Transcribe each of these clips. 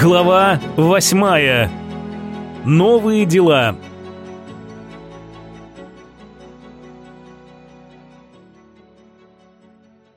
Глава восьмая. Новые дела.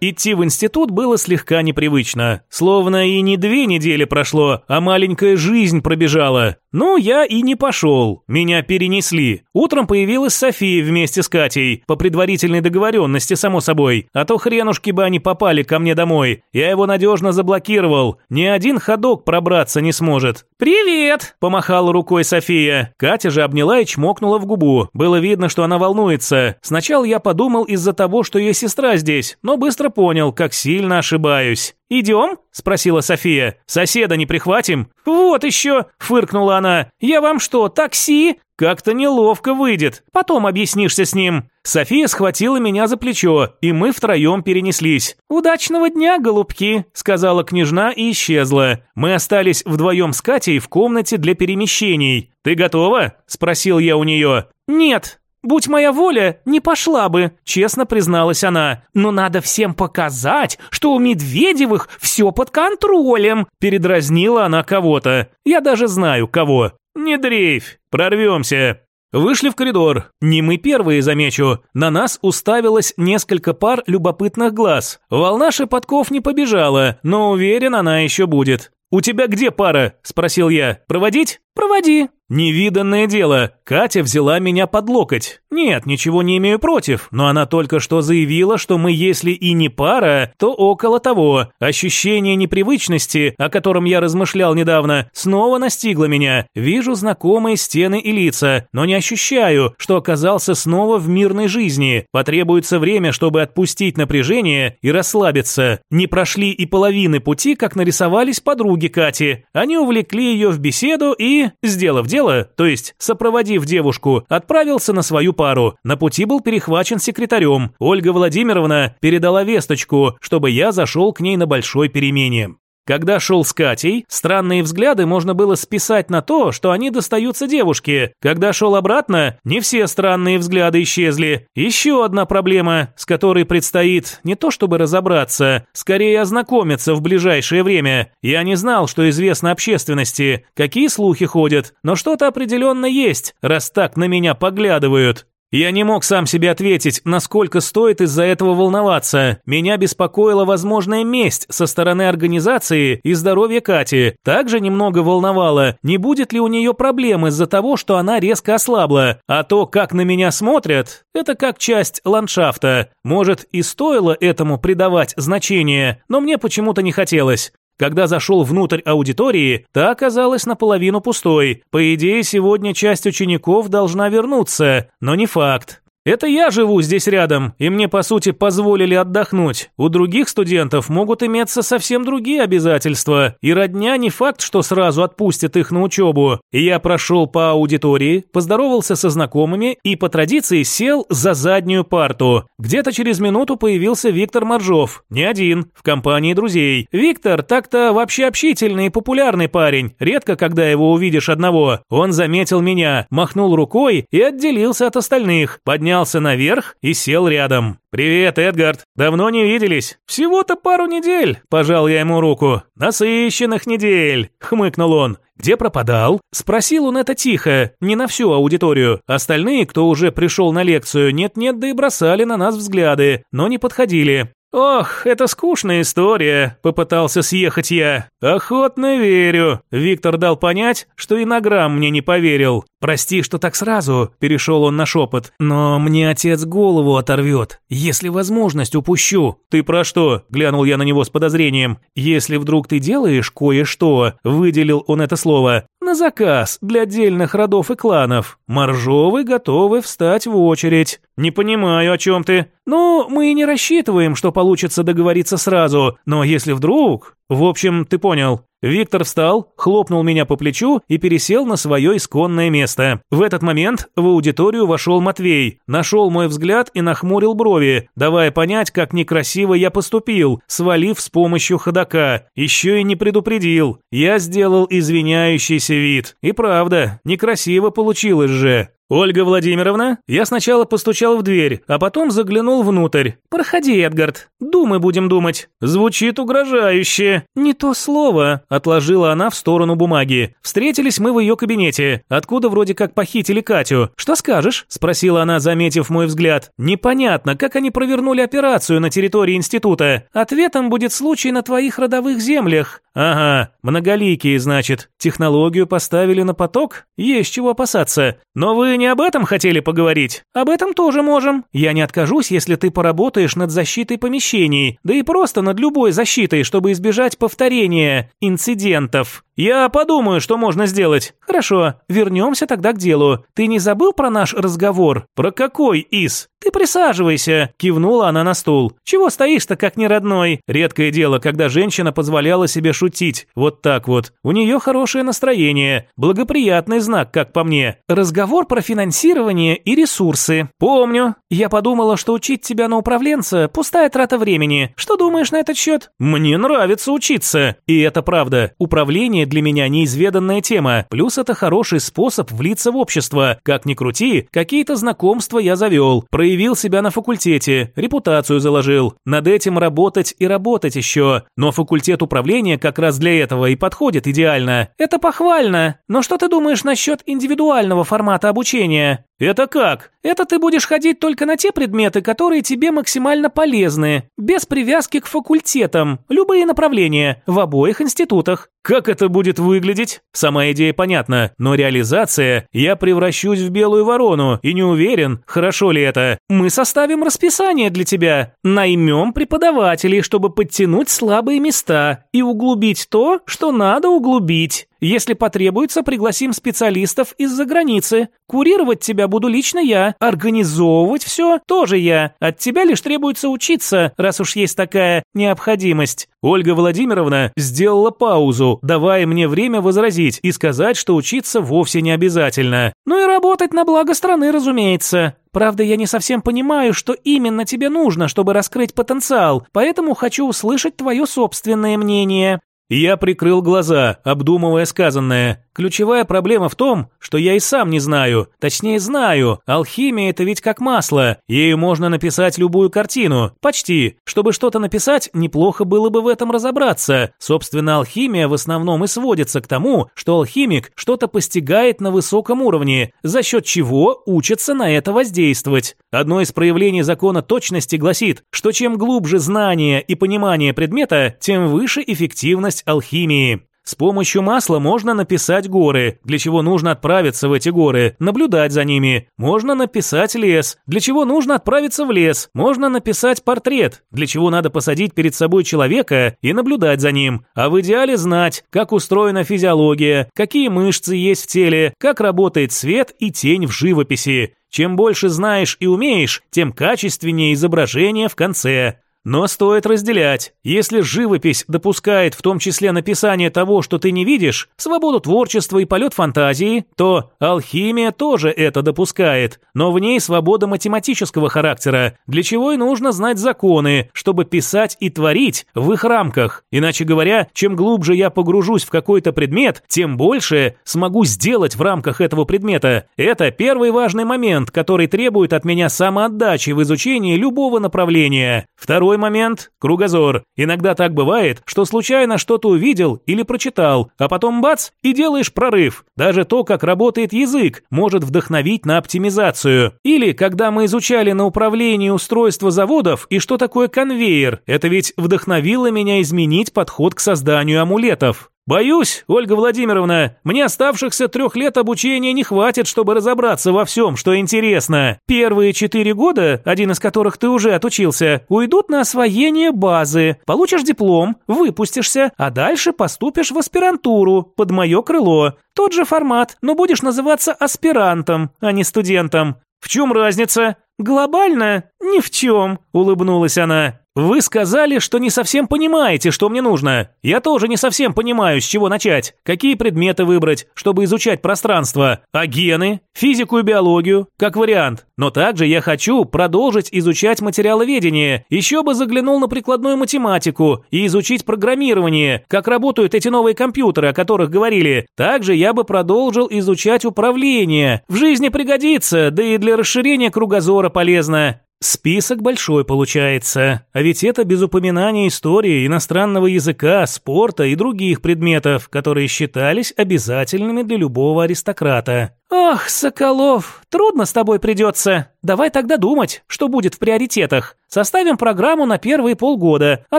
Идти в институт было слегка непривычно. Словно и не две недели прошло, а маленькая жизнь пробежала. Ну, я и не пошел. Меня перенесли. Утром появилась София вместе с Катей. По предварительной договоренности, само собой. А то хренушки бы они попали ко мне домой. Я его надежно заблокировал. Ни один ходок пробраться не сможет. «Привет!» – помахала рукой София. Катя же обняла и чмокнула в губу. Было видно, что она волнуется. Сначала я подумал из-за того, что ее сестра здесь, но быстро понял, как сильно ошибаюсь. «Идем?» – спросила София. «Соседа не прихватим?» «Вот еще!» – фыркнула она. «Я вам что, такси?» «Как-то неловко выйдет. Потом объяснишься с ним». София схватила меня за плечо, и мы втроем перенеслись. «Удачного дня, голубки», – сказала княжна и исчезла. Мы остались вдвоем с Катей в комнате для перемещений. «Ты готова?» – спросил я у нее. «Нет», «Будь моя воля, не пошла бы», – честно призналась она. «Но надо всем показать, что у Медведевых все под контролем», – передразнила она кого-то. «Я даже знаю, кого». «Не дрейфь, прорвемся». Вышли в коридор. Не мы первые, замечу. На нас уставилось несколько пар любопытных глаз. Волна шепотков не побежала, но уверен, она еще будет. «У тебя где пара?» – спросил я. «Проводить?» «Проводи». Невиданное дело. Катя взяла меня под локоть. Нет, ничего не имею против, но она только что заявила, что мы если и не пара, то около того. Ощущение непривычности, о котором я размышлял недавно, снова настигло меня. Вижу знакомые стены и лица, но не ощущаю, что оказался снова в мирной жизни. Потребуется время, чтобы отпустить напряжение и расслабиться. Не прошли и половины пути, как нарисовались подруги Кати. Они увлекли ее в беседу и, сделав дело, то есть сопроводив девушку, отправился на свою пару. На пути был перехвачен секретарем. Ольга Владимировна передала весточку, чтобы я зашел к ней на большой перемене. Когда шел с Катей, странные взгляды можно было списать на то, что они достаются девушке. Когда шел обратно, не все странные взгляды исчезли. Еще одна проблема, с которой предстоит не то чтобы разобраться, скорее ознакомиться в ближайшее время. Я не знал, что известно общественности, какие слухи ходят, но что-то определенно есть, раз так на меня поглядывают. Я не мог сам себе ответить, насколько стоит из-за этого волноваться. Меня беспокоила возможная месть со стороны организации и здоровья Кати. Также немного волновало, не будет ли у нее проблем из-за того, что она резко ослабла. А то, как на меня смотрят, это как часть ландшафта. Может, и стоило этому придавать значение, но мне почему-то не хотелось. Когда зашел внутрь аудитории, та оказалась наполовину пустой. По идее, сегодня часть учеников должна вернуться, но не факт. Это я живу здесь рядом, и мне, по сути, позволили отдохнуть. У других студентов могут иметься совсем другие обязательства, и родня не факт, что сразу отпустит их на учебу. Я прошел по аудитории, поздоровался со знакомыми и по традиции сел за заднюю парту. Где-то через минуту появился Виктор Моржов. Не один, в компании друзей. Виктор так-то вообще общительный и популярный парень. Редко, когда его увидишь одного. Он заметил меня, махнул рукой и отделился от остальных, поднял поднялся наверх и сел рядом. «Привет, Эдгард. Давно не виделись. Всего-то пару недель», – пожал я ему руку. «Насыщенных недель», – хмыкнул он. «Где пропадал?» Спросил он это тихо, не на всю аудиторию. Остальные, кто уже пришел на лекцию, нет-нет, да и бросали на нас взгляды, но не подходили. «Ох, это скучная история», – попытался съехать я. «Охотно верю». Виктор дал понять, что и на грамм мне не поверил. «Прости, что так сразу», – перешел он на шепот. «Но мне отец голову оторвет, если возможность упущу». «Ты про что?» – глянул я на него с подозрением. «Если вдруг ты делаешь кое-что», – выделил он это слово, – «на заказ для отдельных родов и кланов. Моржовы готовы встать в очередь». «Не понимаю, о чем ты». «Ну, мы и не рассчитываем, что получится договориться сразу, но если вдруг...» «В общем, ты понял». Виктор встал, хлопнул меня по плечу и пересел на свое исконное место. В этот момент в аудиторию вошел Матвей, нашел мой взгляд и нахмурил брови, давая понять, как некрасиво я поступил, свалив с помощью ходока. Еще и не предупредил. Я сделал извиняющийся вид. И правда, некрасиво получилось же. «Ольга Владимировна?» Я сначала постучал в дверь, а потом заглянул внутрь. «Проходи, Эдгард. Думы будем думать». Звучит угрожающе. «Не то слово», – отложила она в сторону бумаги. Встретились мы в ее кабинете, откуда вроде как похитили Катю. «Что скажешь?» – спросила она, заметив мой взгляд. «Непонятно, как они провернули операцию на территории института. Ответом будет случай на твоих родовых землях». «Ага, многоликие, значит. Технологию поставили на поток? Есть чего опасаться. Но вы не об этом хотели поговорить? Об этом тоже можем. Я не откажусь, если ты поработаешь над защитой помещений, да и просто над любой защитой, чтобы избежать повторения инцидентов. Я подумаю, что можно сделать. Хорошо, вернемся тогда к делу. Ты не забыл про наш разговор? Про какой из? Ты присаживайся, кивнула она на стул. Чего стоишь-то как не родной? Редкое дело, когда женщина позволяла себе шутить. Вот так вот. У нее хорошее настроение, благоприятный знак, как по мне. Разговор про финансирование и ресурсы. Помню. Я подумала, что учить тебя на управленца – пустая трата времени. Что думаешь на этот счет? Мне нравится учиться. И это правда. Управление для меня неизведанная тема. Плюс это хороший способ влиться в общество. Как ни крути, какие-то знакомства я завел. Проявил себя на факультете, репутацию заложил. Над этим работать и работать еще. Но факультет управления как раз для этого и подходит идеально. Это похвально. Но что ты думаешь насчет индивидуального формата обучения? Это как? Это ты будешь ходить только на те предметы, которые тебе максимально полезны, без привязки к факультетам, любые направления, в обоих институтах. Как это будет выглядеть? Сама идея понятна, но реализация я превращусь в белую ворону и не уверен, хорошо ли это. Мы составим расписание для тебя, наймем преподавателей, чтобы подтянуть слабые места и углубить то, что надо углубить. Если потребуется, пригласим специалистов из-за границы. Курировать тебя буду лично я. Организовывать все тоже я. От тебя лишь требуется учиться, раз уж есть такая необходимость. Ольга Владимировна сделала паузу, давая мне время возразить и сказать, что учиться вовсе не обязательно. Ну и работать на благо страны, разумеется. Правда, я не совсем понимаю, что именно тебе нужно, чтобы раскрыть потенциал, поэтому хочу услышать твое собственное мнение. Я прикрыл глаза, обдумывая сказанное. Ключевая проблема в том, что я и сам не знаю. Точнее, знаю. Алхимия – это ведь как масло. Ею можно написать любую картину. Почти. Чтобы что-то написать, неплохо было бы в этом разобраться. Собственно, алхимия в основном и сводится к тому, что алхимик что-то постигает на высоком уровне, за счет чего учится на это воздействовать. Одно из проявлений закона точности гласит, что чем глубже знание и понимание предмета, тем выше эффективность алхимии. С помощью масла можно написать горы, для чего нужно отправиться в эти горы, наблюдать за ними. Можно написать лес, для чего нужно отправиться в лес. Можно написать портрет, для чего надо посадить перед собой человека и наблюдать за ним. А в идеале знать, как устроена физиология, какие мышцы есть в теле, как работает свет и тень в живописи. Чем больше знаешь и умеешь, тем качественнее изображение в конце. Но стоит разделять. Если живопись допускает в том числе написание того, что ты не видишь, свободу творчества и полет фантазии, то алхимия тоже это допускает, но в ней свобода математического характера, для чего и нужно знать законы, чтобы писать и творить в их рамках. Иначе говоря, чем глубже я погружусь в какой-то предмет, тем больше смогу сделать в рамках этого предмета. Это первый важный момент, который требует от меня самоотдачи в изучении любого направления. Второй Второй момент – кругозор. Иногда так бывает, что случайно что-то увидел или прочитал, а потом бац – и делаешь прорыв. Даже то, как работает язык, может вдохновить на оптимизацию. Или, когда мы изучали на управлении устройства заводов и что такое конвейер, это ведь вдохновило меня изменить подход к созданию амулетов. «Боюсь, Ольга Владимировна, мне оставшихся трех лет обучения не хватит, чтобы разобраться во всем, что интересно. Первые четыре года, один из которых ты уже отучился, уйдут на освоение базы. Получишь диплом, выпустишься, а дальше поступишь в аспирантуру под мое крыло. Тот же формат, но будешь называться аспирантом, а не студентом. В чем разница? Глобально? Ни в чем, улыбнулась она. Вы сказали, что не совсем понимаете, что мне нужно. Я тоже не совсем понимаю, с чего начать. Какие предметы выбрать, чтобы изучать пространство? А гены? Физику и биологию? Как вариант. Но также я хочу продолжить изучать материаловедение. Еще бы заглянул на прикладную математику и изучить программирование, как работают эти новые компьютеры, о которых говорили. Также я бы продолжил изучать управление. В жизни пригодится, да и для расширения кругозора полезно. Список большой получается, а ведь это без упоминания истории, иностранного языка, спорта и других предметов, которые считались обязательными для любого аристократа. «Ох, Соколов, трудно с тобой придется. Давай тогда думать, что будет в приоритетах. Составим программу на первые полгода, а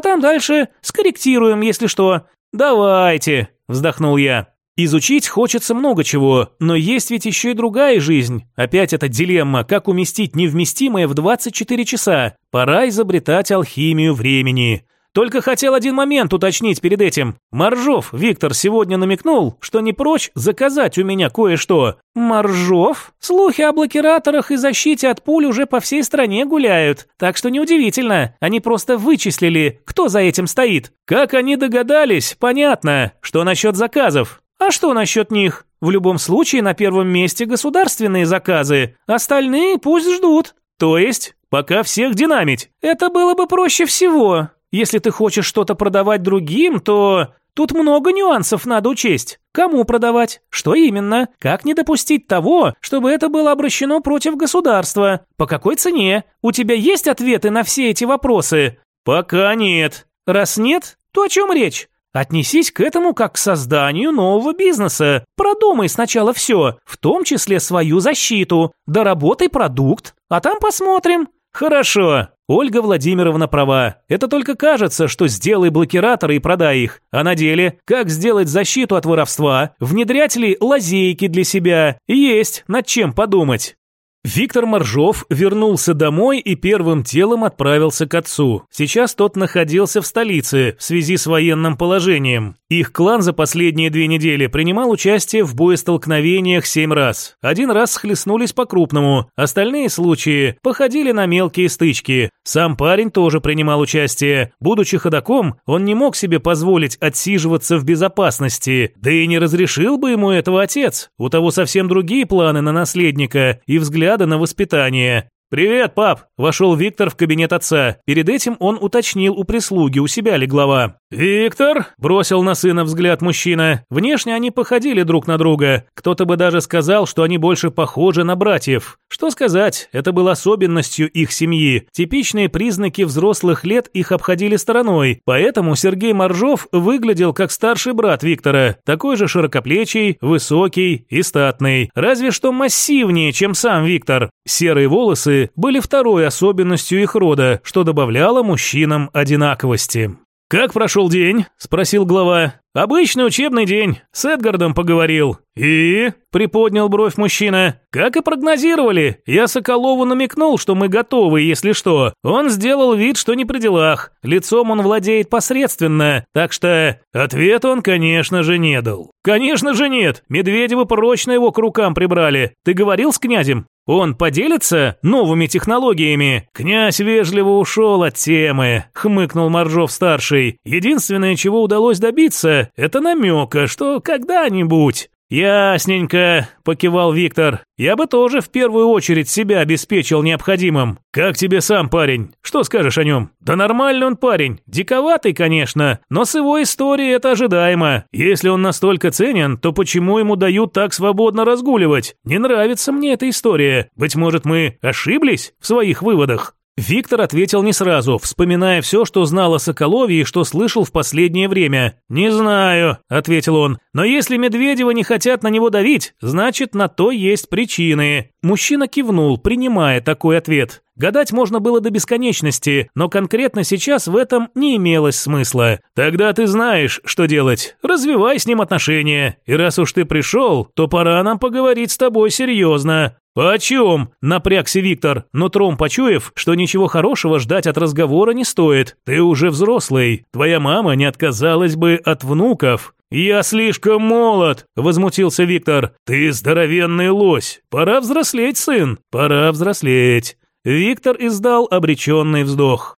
там дальше скорректируем, если что». «Давайте», – вздохнул я. Изучить хочется много чего, но есть ведь еще и другая жизнь. Опять эта дилемма, как уместить невместимое в 24 часа. Пора изобретать алхимию времени. Только хотел один момент уточнить перед этим. Моржов Виктор сегодня намекнул, что не прочь заказать у меня кое-что. Моржов? Слухи о блокираторах и защите от пуль уже по всей стране гуляют. Так что неудивительно, они просто вычислили, кто за этим стоит. Как они догадались, понятно. Что насчет заказов? А что насчет них? В любом случае на первом месте государственные заказы, остальные пусть ждут. То есть, пока всех динамить. Это было бы проще всего. Если ты хочешь что-то продавать другим, то тут много нюансов надо учесть. Кому продавать? Что именно? Как не допустить того, чтобы это было обращено против государства? По какой цене? У тебя есть ответы на все эти вопросы? Пока нет. Раз нет, то о чем речь? Отнесись к этому как к созданию нового бизнеса. Продумай сначала все, в том числе свою защиту. Доработай продукт, а там посмотрим. Хорошо. Ольга Владимировна права. Это только кажется, что сделай блокираторы и продай их. А на деле, как сделать защиту от воровства? Внедрять ли лазейки для себя? Есть над чем подумать. Виктор Моржов вернулся домой и первым делом отправился к отцу. Сейчас тот находился в столице в связи с военным положением. Их клан за последние две недели принимал участие в боестолкновениях семь раз. Один раз схлестнулись по-крупному, остальные случаи походили на мелкие стычки. Сам парень тоже принимал участие. Будучи ходаком, он не мог себе позволить отсиживаться в безопасности, да и не разрешил бы ему этого отец. У того совсем другие планы на наследника и взгляд взгляда на воспитание. «Привет, пап!» – вошел Виктор в кабинет отца. Перед этим он уточнил у прислуги, у себя ли глава. «Виктор?» – бросил на сына взгляд мужчина. Внешне они походили друг на друга. Кто-то бы даже сказал, что они больше похожи на братьев. Что сказать, это было особенностью их семьи. Типичные признаки взрослых лет их обходили стороной. Поэтому Сергей Моржов выглядел как старший брат Виктора. Такой же широкоплечий, высокий и статный. Разве что массивнее, чем сам Виктор. Серые волосы были второй особенностью их рода, что добавляло мужчинам одинаковости. «Как прошел день?» – спросил глава. «Обычный учебный день. С Эдгардом поговорил». «И?» – приподнял бровь мужчина. «Как и прогнозировали. Я Соколову намекнул, что мы готовы, если что. Он сделал вид, что не при делах. Лицом он владеет посредственно. Так что ответ он, конечно же, не дал». «Конечно же нет. Медведева прочно его к рукам прибрали. Ты говорил с князем?» Он поделится новыми технологиями? Князь вежливо ушел от темы, хмыкнул Моржов-старший. Единственное, чего удалось добиться, это намека, что когда-нибудь «Ясненько», – покивал Виктор. «Я бы тоже в первую очередь себя обеспечил необходимым. Как тебе сам парень? Что скажешь о нем? Да нормальный он парень. Диковатый, конечно, но с его историей это ожидаемо. Если он настолько ценен, то почему ему дают так свободно разгуливать? Не нравится мне эта история. Быть может, мы ошиблись в своих выводах?» Виктор ответил не сразу, вспоминая все, что знал о Соколове и что слышал в последнее время. «Не знаю», — ответил он, — «но если Медведева не хотят на него давить, значит, на то есть причины». Мужчина кивнул, принимая такой ответ. Гадать можно было до бесконечности, но конкретно сейчас в этом не имелось смысла. Тогда ты знаешь, что делать. Развивай с ним отношения. И раз уж ты пришел, то пора нам поговорить с тобой серьезно. «О чем?» – напрягся Виктор, но тром почуяв, что ничего хорошего ждать от разговора не стоит. «Ты уже взрослый. Твоя мама не отказалась бы от внуков». «Я слишком молод», – возмутился Виктор. «Ты здоровенный лось. Пора взрослеть, сын. Пора взрослеть». Виктор издал обреченный вздох.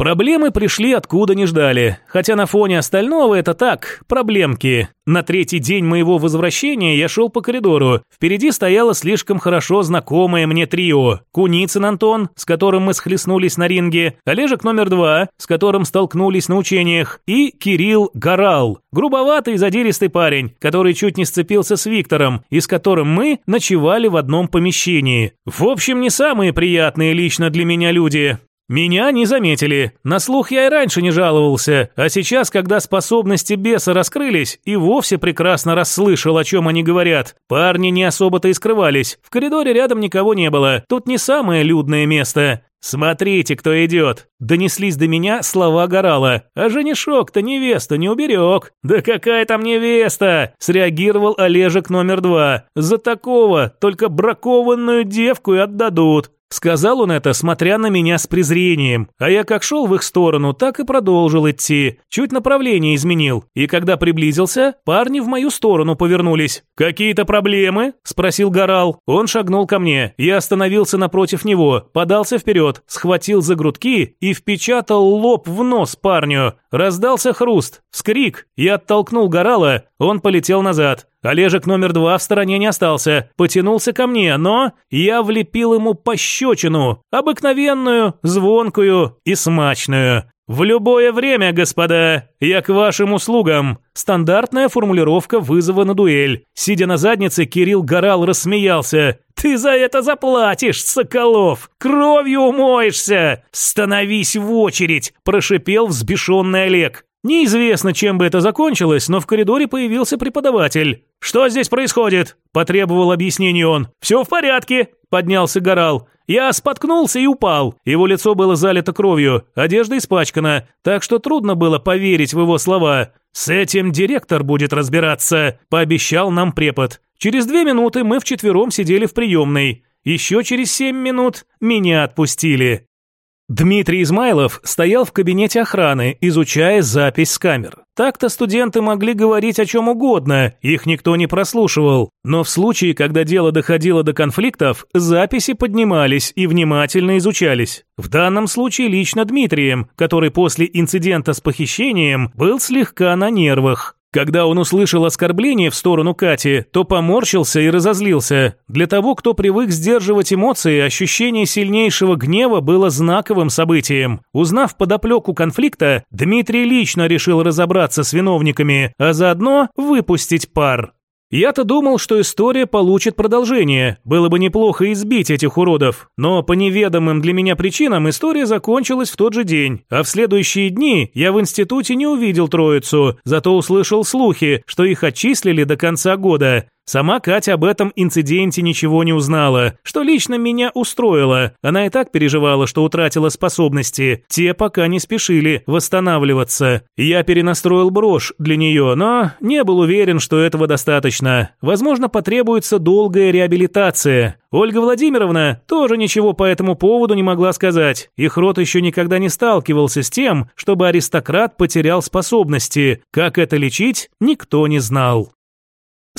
Проблемы пришли откуда не ждали, хотя на фоне остального это так, проблемки. На третий день моего возвращения я шел по коридору. Впереди стояло слишком хорошо знакомое мне трио. Куницын Антон, с которым мы схлестнулись на ринге, Олежек номер два, с которым столкнулись на учениях, и Кирилл Горал, грубоватый задиристый парень, который чуть не сцепился с Виктором, и с которым мы ночевали в одном помещении. В общем, не самые приятные лично для меня люди. Меня не заметили. На слух я и раньше не жаловался, а сейчас, когда способности беса раскрылись, и вовсе прекрасно расслышал, о чем они говорят. Парни не особо-то и скрывались. В коридоре рядом никого не было. Тут не самое людное место. «Смотрите, кто идет!» Донеслись до меня слова Горала. «А женишок-то невесту не уберег!» «Да какая там невеста!» Среагировал Олежек номер два. «За такого только бракованную девку и отдадут!» Сказал он это, смотря на меня с презрением, а я как шел в их сторону, так и продолжил идти, чуть направление изменил, и когда приблизился, парни в мою сторону повернулись. «Какие-то проблемы?» – спросил Горал. Он шагнул ко мне, я остановился напротив него, подался вперед, схватил за грудки и впечатал лоб в нос парню. Раздался хруст, вскрик, я оттолкнул Горала, он полетел назад. Олежек номер два в стороне не остался, потянулся ко мне, но я влепил ему пощечину, обыкновенную, звонкую и смачную. «В любое время, господа, я к вашим услугам». Стандартная формулировка вызова на дуэль. Сидя на заднице, Кирилл Горал рассмеялся. «Ты за это заплатишь, Соколов! Кровью умоешься! Становись в очередь!» – прошипел взбешенный Олег. Неизвестно, чем бы это закончилось, но в коридоре появился преподаватель. «Что здесь происходит?» – потребовал объяснений он. «Все в порядке», – поднялся Горал. «Я споткнулся и упал. Его лицо было залито кровью, одежда испачкана, так что трудно было поверить в его слова. С этим директор будет разбираться», – пообещал нам препод. Через две минуты мы вчетвером сидели в приемной. Еще через семь минут меня отпустили. Дмитрий Измайлов стоял в кабинете охраны, изучая запись с камер. Так-то студенты могли говорить о чем угодно, их никто не прослушивал. Но в случае, когда дело доходило до конфликтов, записи поднимались и внимательно изучались. В данном случае лично Дмитрием, который после инцидента с похищением был слегка на нервах. Когда он услышал оскорбление в сторону Кати, то поморщился и разозлился. Для того, кто привык сдерживать эмоции, ощущение сильнейшего гнева было знаковым событием. Узнав подоплеку конфликта, Дмитрий лично решил разобраться с виновниками, а заодно выпустить пар. Я-то думал, что история получит продолжение. Было бы неплохо избить этих уродов. Но по неведомым для меня причинам история закончилась в тот же день. А в следующие дни я в институте не увидел троицу, зато услышал слухи, что их отчислили до конца года. Сама Катя об этом инциденте ничего не узнала, что лично меня устроило. Она и так переживала, что утратила способности. Те пока не спешили восстанавливаться. Я перенастроил брошь для нее, но не был уверен, что этого достаточно. Возможно, потребуется долгая реабилитация. Ольга Владимировна тоже ничего по этому поводу не могла сказать. Их род еще никогда не сталкивался с тем, чтобы аристократ потерял способности. Как это лечить, никто не знал.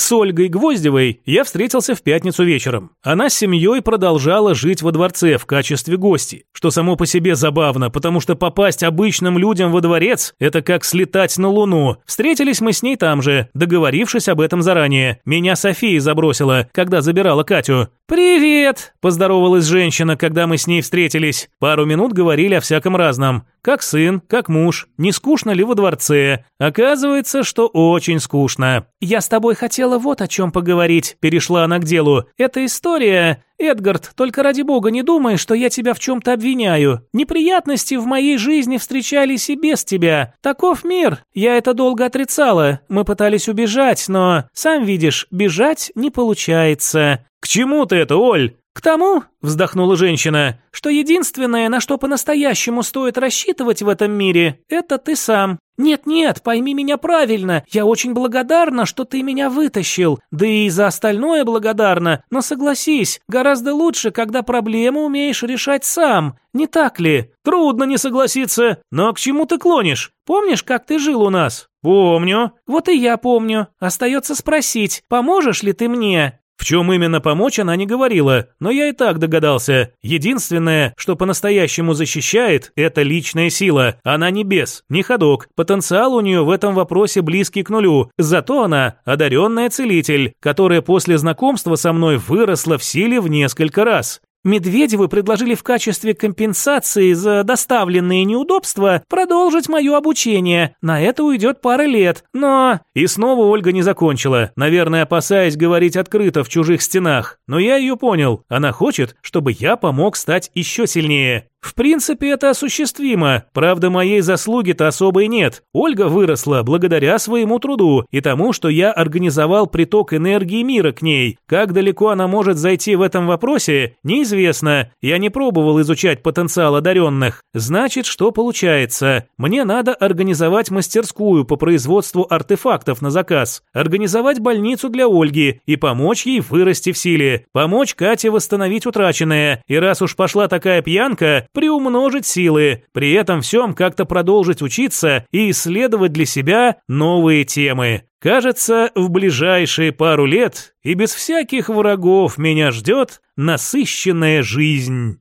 С Ольгой Гвоздевой я встретился в пятницу вечером. Она с семьей продолжала жить во дворце в качестве гости, что само по себе забавно, потому что попасть обычным людям во дворец – это как слетать на Луну. Встретились мы с ней там же, договорившись об этом заранее. Меня София забросила, когда забирала Катю. «Привет!» – поздоровалась женщина, когда мы с ней встретились. Пару минут говорили о всяком разном. Как сын, как муж, не скучно ли во дворце? Оказывается, что очень скучно. «Я с тобой хотела вот о чем поговорить», – перешла она к делу. «Эта история...» «Эдгард, только ради бога не думай, что я тебя в чем-то обвиняю. Неприятности в моей жизни встречались и без тебя. Таков мир. Я это долго отрицала. Мы пытались убежать, но, сам видишь, бежать не получается». «К чему ты это, Оль?» «К тому, — вздохнула женщина, — что единственное, на что по-настоящему стоит рассчитывать в этом мире, это ты сам. Нет-нет, пойми меня правильно, я очень благодарна, что ты меня вытащил, да и за остальное благодарна, но согласись, гораздо лучше, когда проблему умеешь решать сам, не так ли? Трудно не согласиться, но к чему ты клонишь? Помнишь, как ты жил у нас? Помню. Вот и я помню. Остается спросить, поможешь ли ты мне? В чем именно помочь она не говорила, но я и так догадался. Единственное, что по-настоящему защищает, это личная сила. Она не бес, не ходок. Потенциал у нее в этом вопросе близкий к нулю. Зато она одаренная целитель, которая после знакомства со мной выросла в силе в несколько раз. Медведевы предложили в качестве компенсации за доставленные неудобства продолжить мое обучение. На это уйдет пара лет, но...» И снова Ольга не закончила, наверное, опасаясь говорить открыто в чужих стенах. Но я ее понял. Она хочет, чтобы я помог стать еще сильнее. В принципе, это осуществимо. Правда, моей заслуги-то особой нет. Ольга выросла благодаря своему труду и тому, что я организовал приток энергии мира к ней. Как далеко она может зайти в этом вопросе, неизвестно. Я не пробовал изучать потенциал одаренных. Значит, что получается? Мне надо организовать мастерскую по производству артефактов на заказ, организовать больницу для Ольги и помочь ей вырасти в силе, помочь Кате восстановить утраченное. И раз уж пошла такая пьянка, приумножить силы, при этом всем как-то продолжить учиться и исследовать для себя новые темы. Кажется, в ближайшие пару лет и без всяких врагов меня ждет насыщенная жизнь.